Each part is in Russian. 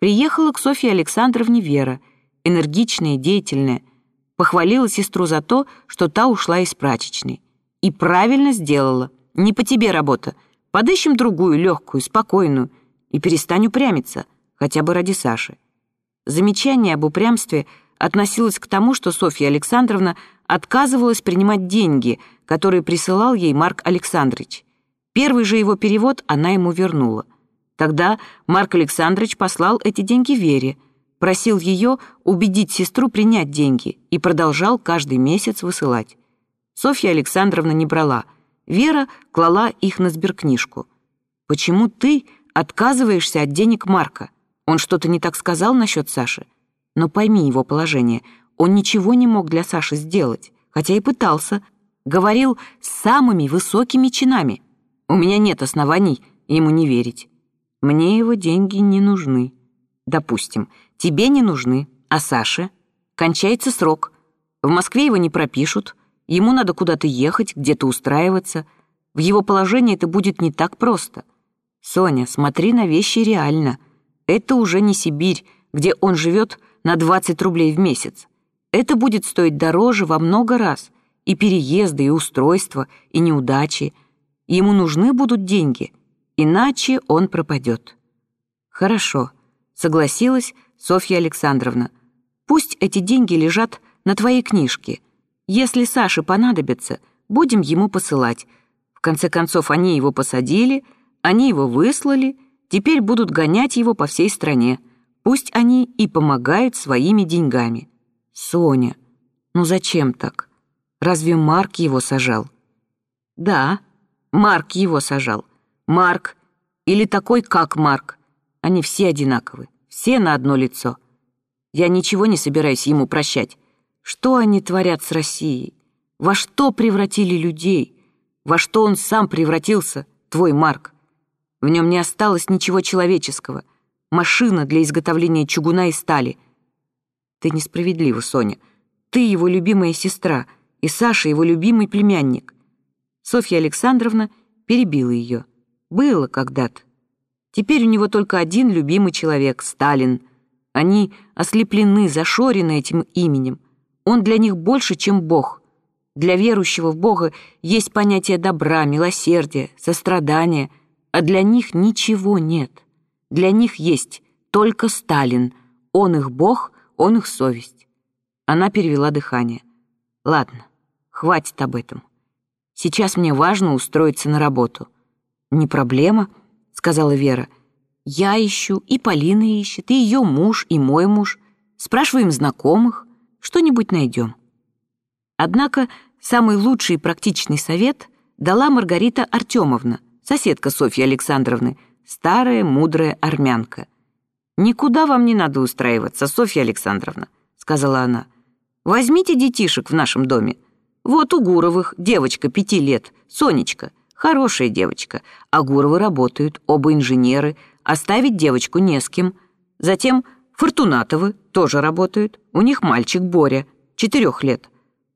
Приехала к Софье Александровне Вера, энергичная, деятельная, похвалила сестру за то, что та ушла из прачечной. И правильно сделала. Не по тебе работа. Подыщем другую, легкую, спокойную. И перестань упрямиться, хотя бы ради Саши. Замечание об упрямстве относилось к тому, что Софья Александровна отказывалась принимать деньги, которые присылал ей Марк Александрович. Первый же его перевод она ему вернула. Тогда Марк Александрович послал эти деньги Вере, просил ее убедить сестру принять деньги и продолжал каждый месяц высылать. Софья Александровна не брала. Вера клала их на сберкнижку. «Почему ты отказываешься от денег Марка? Он что-то не так сказал насчет Саши? Но пойми его положение. Он ничего не мог для Саши сделать, хотя и пытался. Говорил с самыми высокими чинами. У меня нет оснований ему не верить. Мне его деньги не нужны. Допустим, тебе не нужны, а Саше? Кончается срок. В Москве его не пропишут, ему надо куда-то ехать, где-то устраиваться. В его положении это будет не так просто. Соня, смотри на вещи реально. Это уже не Сибирь, где он живет на 20 рублей в месяц. Это будет стоить дороже во много раз. И переезды, и устройства, и неудачи — Ему нужны будут деньги, иначе он пропадет. Хорошо, согласилась Софья Александровна. Пусть эти деньги лежат на твоей книжке. Если Саше понадобится, будем ему посылать. В конце концов, они его посадили, они его выслали, теперь будут гонять его по всей стране. Пусть они и помогают своими деньгами. Соня, ну зачем так? Разве Марк его сажал? Да, Марк его сажал. Марк или такой, как Марк. Они все одинаковы, все на одно лицо. Я ничего не собираюсь ему прощать. Что они творят с Россией? Во что превратили людей? Во что он сам превратился, твой Марк? В нем не осталось ничего человеческого. Машина для изготовления чугуна и стали. Ты несправедлива, Соня. Ты его любимая сестра, и Саша его любимый племянник. Софья Александровна перебила ее. Было когда-то. Теперь у него только один любимый человек — Сталин. Они ослеплены, зашорены этим именем. Он для них больше, чем Бог. Для верующего в Бога есть понятие добра, милосердия, сострадания, а для них ничего нет. Для них есть только Сталин. Он их Бог, он их совесть. Она перевела дыхание. Ладно, хватит об этом. Сейчас мне важно устроиться на работу». «Не проблема», — сказала Вера. «Я ищу, и Полина ищет, и ее муж, и мой муж. Спрашиваем знакомых, что-нибудь найдем». Однако самый лучший и практичный совет дала Маргарита Артемовна, соседка Софьи Александровны, старая мудрая армянка. «Никуда вам не надо устраиваться, Софья Александровна», — сказала она. «Возьмите детишек в нашем доме. Вот у Гуровых девочка пяти лет, Сонечка, хорошая девочка, а Гуровы работают, оба инженеры, оставить девочку не с кем. Затем Фортунатовы тоже работают, у них мальчик Боря, четырех лет.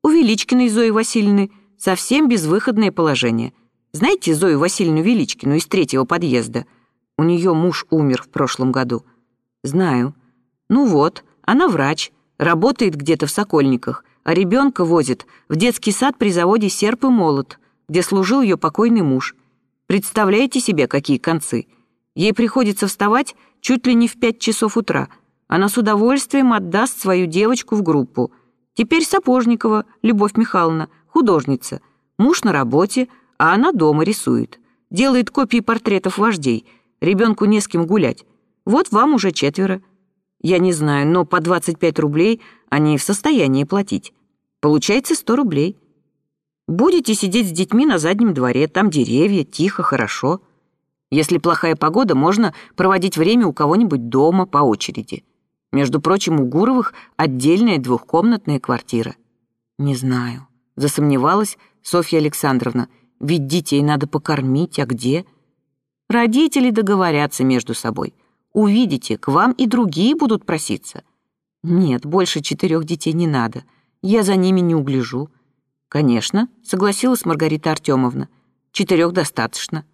У Величкиной Зои Васильевны совсем безвыходное положение. Знаете Зою Васильевну Величкину из третьего подъезда? У нее муж умер в прошлом году. Знаю. Ну вот, она врач, работает где-то в Сокольниках, а ребенка возит в детский сад при заводе «Серп и молот», где служил ее покойный муж. Представляете себе, какие концы? Ей приходится вставать чуть ли не в пять часов утра. Она с удовольствием отдаст свою девочку в группу. Теперь Сапожникова, Любовь Михайловна, художница. Муж на работе, а она дома рисует. Делает копии портретов вождей. Ребенку не с кем гулять. Вот вам уже четверо. Я не знаю, но по 25 рублей они в состоянии платить. Получается 100 рублей. Будете сидеть с детьми на заднем дворе, там деревья, тихо, хорошо. Если плохая погода, можно проводить время у кого-нибудь дома по очереди. Между прочим, у Гуровых отдельная двухкомнатная квартира. Не знаю, засомневалась Софья Александровна. Ведь детей надо покормить, а где? Родители договорятся между собой. Увидите, к вам и другие будут проситься. Нет, больше четырех детей не надо. Я за ними не угляжу. Конечно, согласилась Маргарита Артемовна. Четырех достаточно.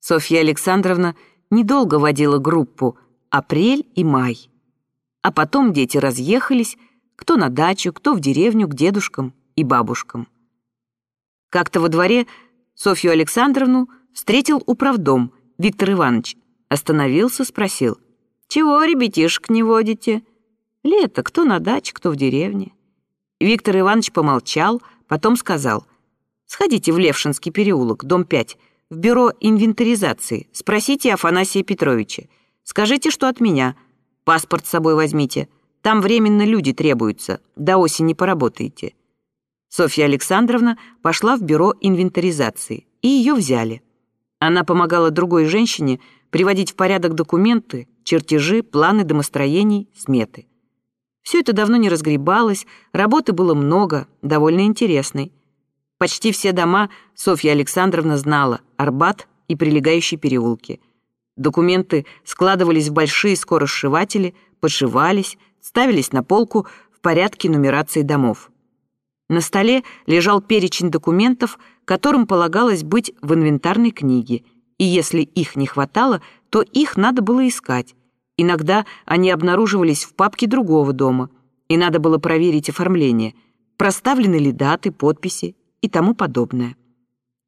Софья Александровна недолго водила группу, апрель и май. А потом дети разъехались, кто на дачу, кто в деревню к дедушкам и бабушкам. Как-то во дворе Софью Александровну встретил управдом Виктор Иванович. Остановился, спросил. «Чего, ребятишек, не водите?» «Лето, кто на даче, кто в деревне». Виктор Иванович помолчал, потом сказал. «Сходите в Левшинский переулок, дом 5, в бюро инвентаризации. Спросите Афанасия Петровича. Скажите, что от меня. Паспорт с собой возьмите. Там временно люди требуются. До осени поработаете». Софья Александровна пошла в бюро инвентаризации, и ее взяли. Она помогала другой женщине приводить в порядок документы, чертежи, планы домостроений, сметы. Все это давно не разгребалось, работы было много, довольно интересной. Почти все дома Софья Александровна знала, Арбат и прилегающие переулки. Документы складывались в большие скоросшиватели, подшивались, ставились на полку в порядке нумерации домов. На столе лежал перечень документов, которым полагалось быть в инвентарной книге, и если их не хватало, то их надо было искать. Иногда они обнаруживались в папке другого дома, и надо было проверить оформление, проставлены ли даты, подписи и тому подобное.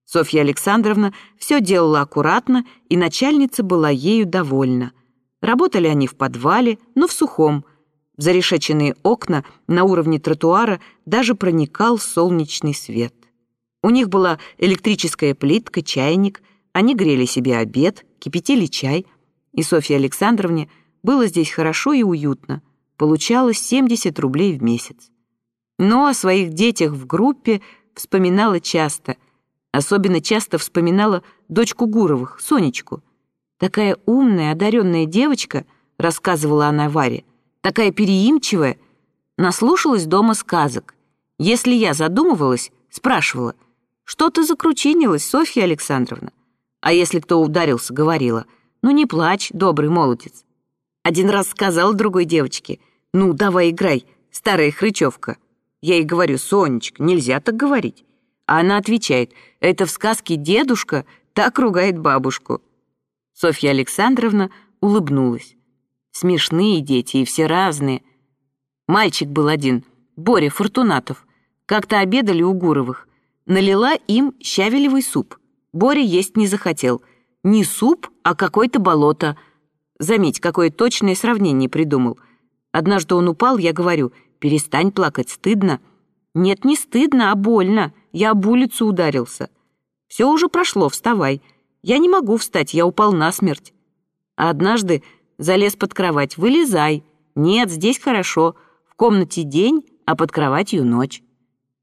Софья Александровна все делала аккуратно, и начальница была ею довольна. Работали они в подвале, но в сухом – в зарешеченные окна на уровне тротуара даже проникал солнечный свет. У них была электрическая плитка, чайник, они грели себе обед, кипятили чай, и Софье Александровне было здесь хорошо и уютно, получалось 70 рублей в месяц. Но о своих детях в группе вспоминала часто, особенно часто вспоминала дочку Гуровых, Сонечку. Такая умная, одаренная девочка, рассказывала она Варе, такая переимчивая, наслушалась дома сказок. Если я задумывалась, спрашивала, что ты закручинилась, Софья Александровна? А если кто ударился, говорила, ну не плачь, добрый молодец. Один раз сказал другой девочке, ну давай играй, старая хрычевка. Я ей говорю, Сонечка, нельзя так говорить. А она отвечает, это в сказке дедушка так ругает бабушку. Софья Александровна улыбнулась. Смешные дети и все разные. Мальчик был один, Боря Фортунатов. Как-то обедали у Гуровых. Налила им щавелевый суп. Боря есть не захотел. Не суп, а какое-то болото. Заметь, какое точное сравнение придумал. Однажды он упал, я говорю, перестань плакать, стыдно. Нет, не стыдно, а больно. Я об улицу ударился. Все уже прошло, вставай. Я не могу встать, я упал насмерть. А однажды Залез под кровать. Вылезай. Нет, здесь хорошо. В комнате день, а под кроватью ночь.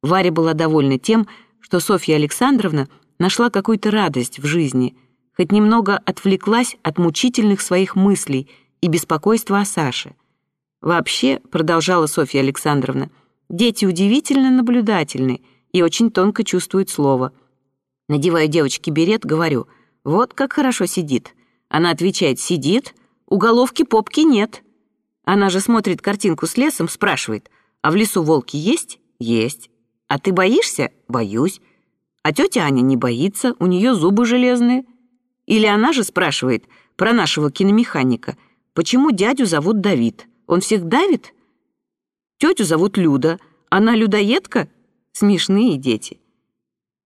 Варя была довольна тем, что Софья Александровна нашла какую-то радость в жизни, хоть немного отвлеклась от мучительных своих мыслей и беспокойства о Саше. Вообще, продолжала Софья Александровна, дети удивительно наблюдательны и очень тонко чувствуют слово. Надеваю девочке берет, говорю, вот как хорошо сидит. Она отвечает, сидит, Уголовки попки нет. Она же смотрит картинку с лесом, спрашивает, а в лесу волки есть? Есть. А ты боишься? Боюсь. А тетя Аня не боится, у нее зубы железные. Или она же спрашивает про нашего киномеханика, почему дядю зовут Давид? Он всех давит? Тетю зовут Люда. Она людоедка? Смешные дети.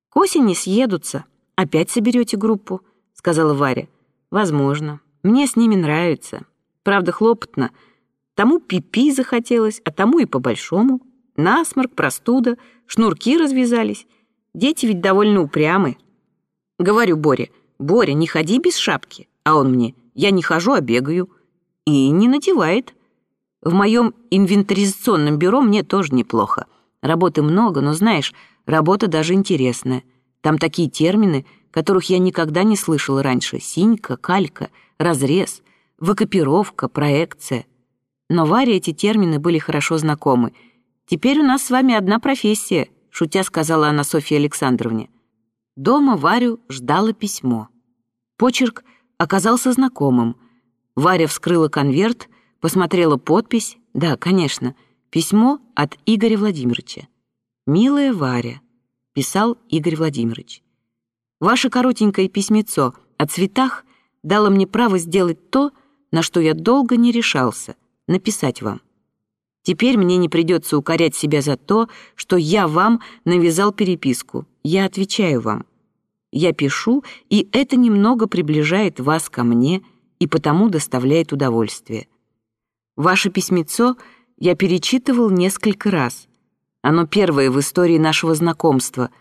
К осени съедутся. Опять соберете группу, сказала Варя. Возможно. Мне с ними нравится. Правда, хлопотно. Тому пипи -пи захотелось, а тому и по-большому. Насморк, простуда, шнурки развязались. Дети ведь довольно упрямы. Говорю Боре, Боря, не ходи без шапки. А он мне, я не хожу, а бегаю. И не надевает. В моем инвентаризационном бюро мне тоже неплохо. Работы много, но, знаешь, работа даже интересная. Там такие термины, которых я никогда не слышала раньше. Синька, калька — разрез, выкопировка, проекция. Но Варе эти термины были хорошо знакомы. «Теперь у нас с вами одна профессия», — шутя сказала она Софье Александровне. Дома Варю ждало письмо. Почерк оказался знакомым. Варя вскрыла конверт, посмотрела подпись. Да, конечно, письмо от Игоря Владимировича. «Милая Варя», — писал Игорь Владимирович. «Ваше коротенькое письмецо о цветах дало мне право сделать то, на что я долго не решался написать вам. Теперь мне не придется укорять себя за то, что я вам навязал переписку. Я отвечаю вам. Я пишу, и это немного приближает вас ко мне и потому доставляет удовольствие. Ваше письмецо я перечитывал несколько раз. Оно первое в истории нашего знакомства.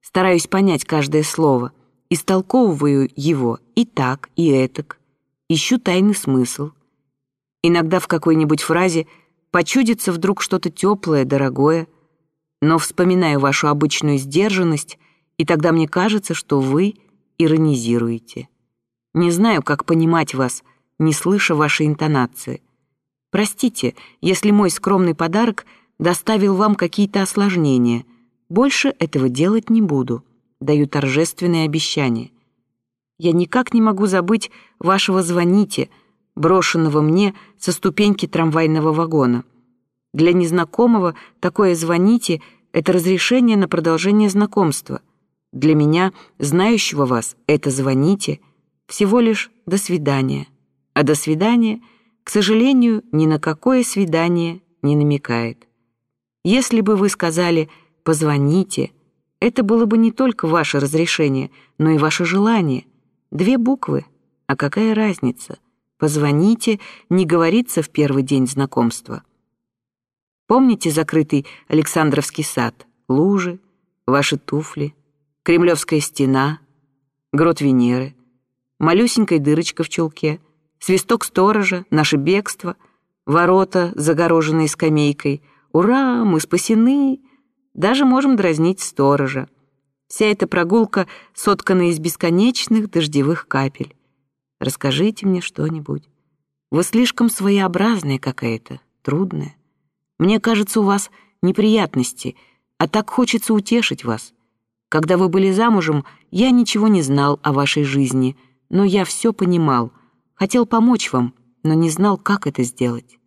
Стараюсь понять каждое слово, истолковываю его и так, и этак, ищу тайный смысл. Иногда в какой-нибудь фразе почудится вдруг что-то теплое, дорогое, но вспоминаю вашу обычную сдержанность, и тогда мне кажется, что вы иронизируете. Не знаю, как понимать вас, не слыша вашей интонации — Простите, если мой скромный подарок доставил вам какие-то осложнения. Больше этого делать не буду. Даю торжественное обещание. Я никак не могу забыть вашего «звоните», брошенного мне со ступеньки трамвайного вагона. Для незнакомого такое «звоните» — это разрешение на продолжение знакомства. Для меня, знающего вас, это «звоните» всего лишь «до свидания». А «до свидания» — к сожалению, ни на какое свидание не намекает. Если бы вы сказали «позвоните», это было бы не только ваше разрешение, но и ваше желание. Две буквы. А какая разница? «Позвоните» не говорится в первый день знакомства. Помните закрытый Александровский сад, лужи, ваши туфли, Кремлевская стена, грот Венеры, малюсенькая дырочка в чулке — свисток сторожа, наше бегство, ворота, загороженные скамейкой. Ура, мы спасены! Даже можем дразнить сторожа. Вся эта прогулка соткана из бесконечных дождевых капель. Расскажите мне что-нибудь. Вы слишком своеобразная какая-то, трудная. Мне кажется, у вас неприятности, а так хочется утешить вас. Когда вы были замужем, я ничего не знал о вашей жизни, но я все понимал — Хотел помочь вам, но не знал, как это сделать.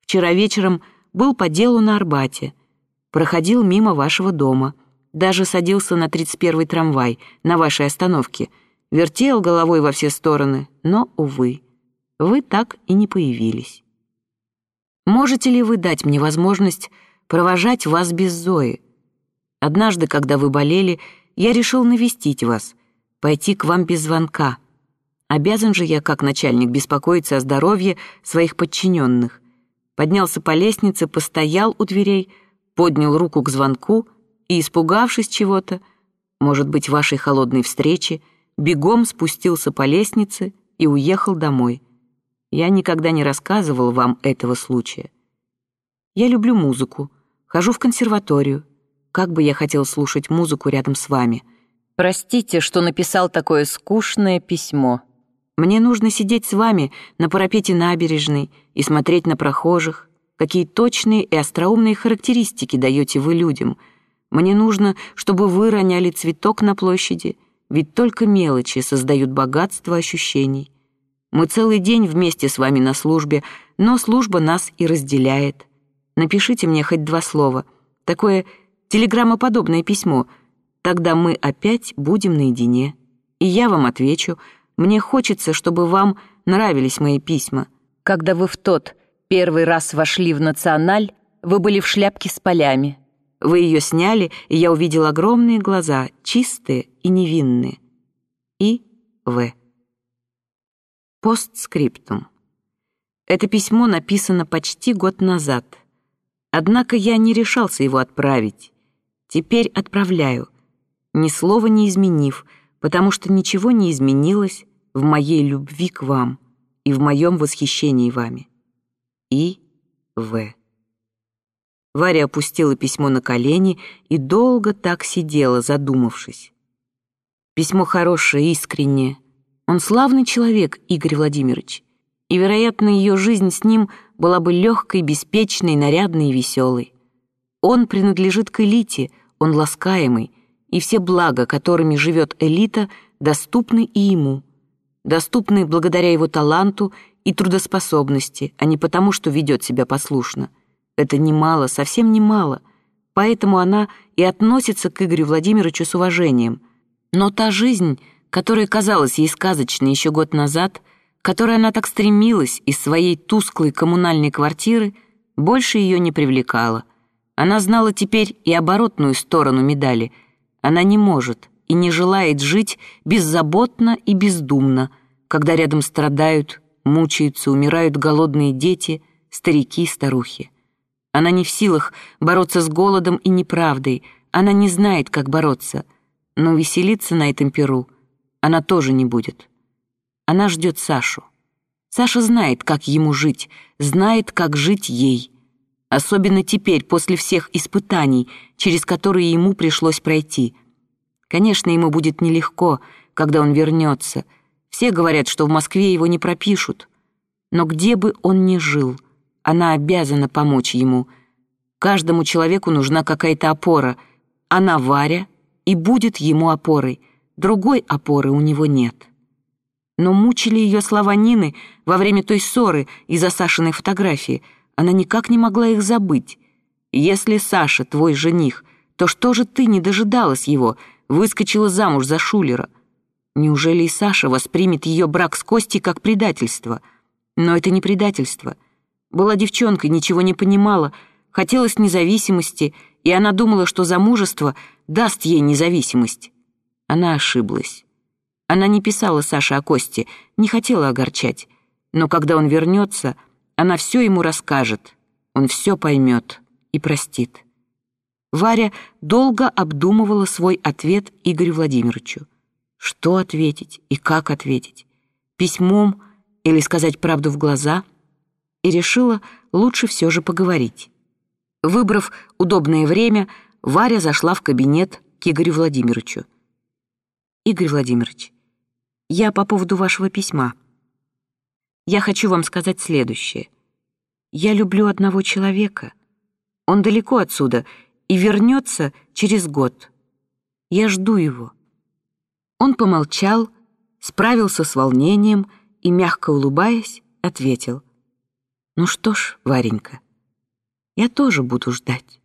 Вчера вечером был по делу на Арбате. Проходил мимо вашего дома. Даже садился на 31-й трамвай на вашей остановке. Вертел головой во все стороны, но, увы, вы так и не появились. Можете ли вы дать мне возможность провожать вас без Зои? Однажды, когда вы болели, я решил навестить вас, пойти к вам без звонка — Обязан же я, как начальник, беспокоиться о здоровье своих подчиненных. Поднялся по лестнице, постоял у дверей, поднял руку к звонку и, испугавшись чего-то, может быть, вашей холодной встречи, бегом спустился по лестнице и уехал домой. Я никогда не рассказывал вам этого случая. Я люблю музыку, хожу в консерваторию. Как бы я хотел слушать музыку рядом с вами. Простите, что написал такое скучное письмо. Мне нужно сидеть с вами на парапете набережной и смотреть на прохожих. Какие точные и остроумные характеристики даете вы людям. Мне нужно, чтобы вы роняли цветок на площади, ведь только мелочи создают богатство ощущений. Мы целый день вместе с вами на службе, но служба нас и разделяет. Напишите мне хоть два слова. Такое телеграммоподобное письмо. Тогда мы опять будем наедине. И я вам отвечу — мне хочется, чтобы вам нравились мои письма. Когда вы в тот первый раз вошли в «Националь», вы были в шляпке с полями. Вы ее сняли, и я увидел огромные глаза, чистые и невинные. И В. Постскриптум. Это письмо написано почти год назад. Однако я не решался его отправить. Теперь отправляю, ни слова не изменив, потому что ничего не изменилось в моей любви к вам и в моем восхищении вами. И. В. Варя опустила письмо на колени и долго так сидела, задумавшись. Письмо хорошее, искреннее. Он славный человек, Игорь Владимирович. И, вероятно, ее жизнь с ним была бы легкой, беспечной, нарядной и веселой. Он принадлежит к элите, он ласкаемый, и все блага, которыми живет элита, доступны и ему, доступны благодаря его таланту и трудоспособности, а не потому, что ведет себя послушно. Это немало, совсем немало, поэтому она и относится к Игорю Владимировичу с уважением. Но та жизнь, которая казалась ей сказочной еще год назад, которой она так стремилась из своей тусклой коммунальной квартиры, больше ее не привлекала. Она знала теперь и оборотную сторону медали. Она не может и не желает жить беззаботно и бездумно, когда рядом страдают, мучаются, умирают голодные дети, старики, старухи. Она не в силах бороться с голодом и неправдой, она не знает, как бороться, но веселиться на этом перу она тоже не будет. Она ждет Сашу. Саша знает, как ему жить, знает, как жить ей. Особенно теперь, после всех испытаний, через которые ему пришлось пройти. Конечно, ему будет нелегко, когда он вернется. Все говорят, что в Москве его не пропишут. Но где бы он ни жил, она обязана помочь ему. Каждому человеку нужна какая-то опора. Она Варя и будет ему опорой. Другой опоры у него нет. Но мучили ее слова Нины во время той ссоры из-за Сашиной фотографии. Она никак не могла их забыть. «Если Саша твой жених, то что же ты не дожидалась его, выскочила замуж за Шулера?» Неужели и Саша воспримет ее брак с Костей как предательство? Но это не предательство. Была девчонкой, ничего не понимала, хотелось независимости, и она думала, что замужество даст ей независимость. Она ошиблась. Она не писала Саше о Косте, не хотела огорчать. Но когда он вернется, она все ему расскажет. Он все поймет и простит. Варя долго обдумывала свой ответ Игорю Владимировичу. Что ответить и как ответить? Письмом или сказать правду в глаза? И решила лучше все же поговорить. Выбрав удобное время, Варя зашла в кабинет к Игорю Владимировичу. «Игорь Владимирович, я по поводу вашего письма. Я хочу вам сказать следующее. Я люблю одного человека. Он далеко отсюда и вернется через год. Я жду его». Он помолчал, справился с волнением и, мягко улыбаясь, ответил. «Ну что ж, Варенька, я тоже буду ждать».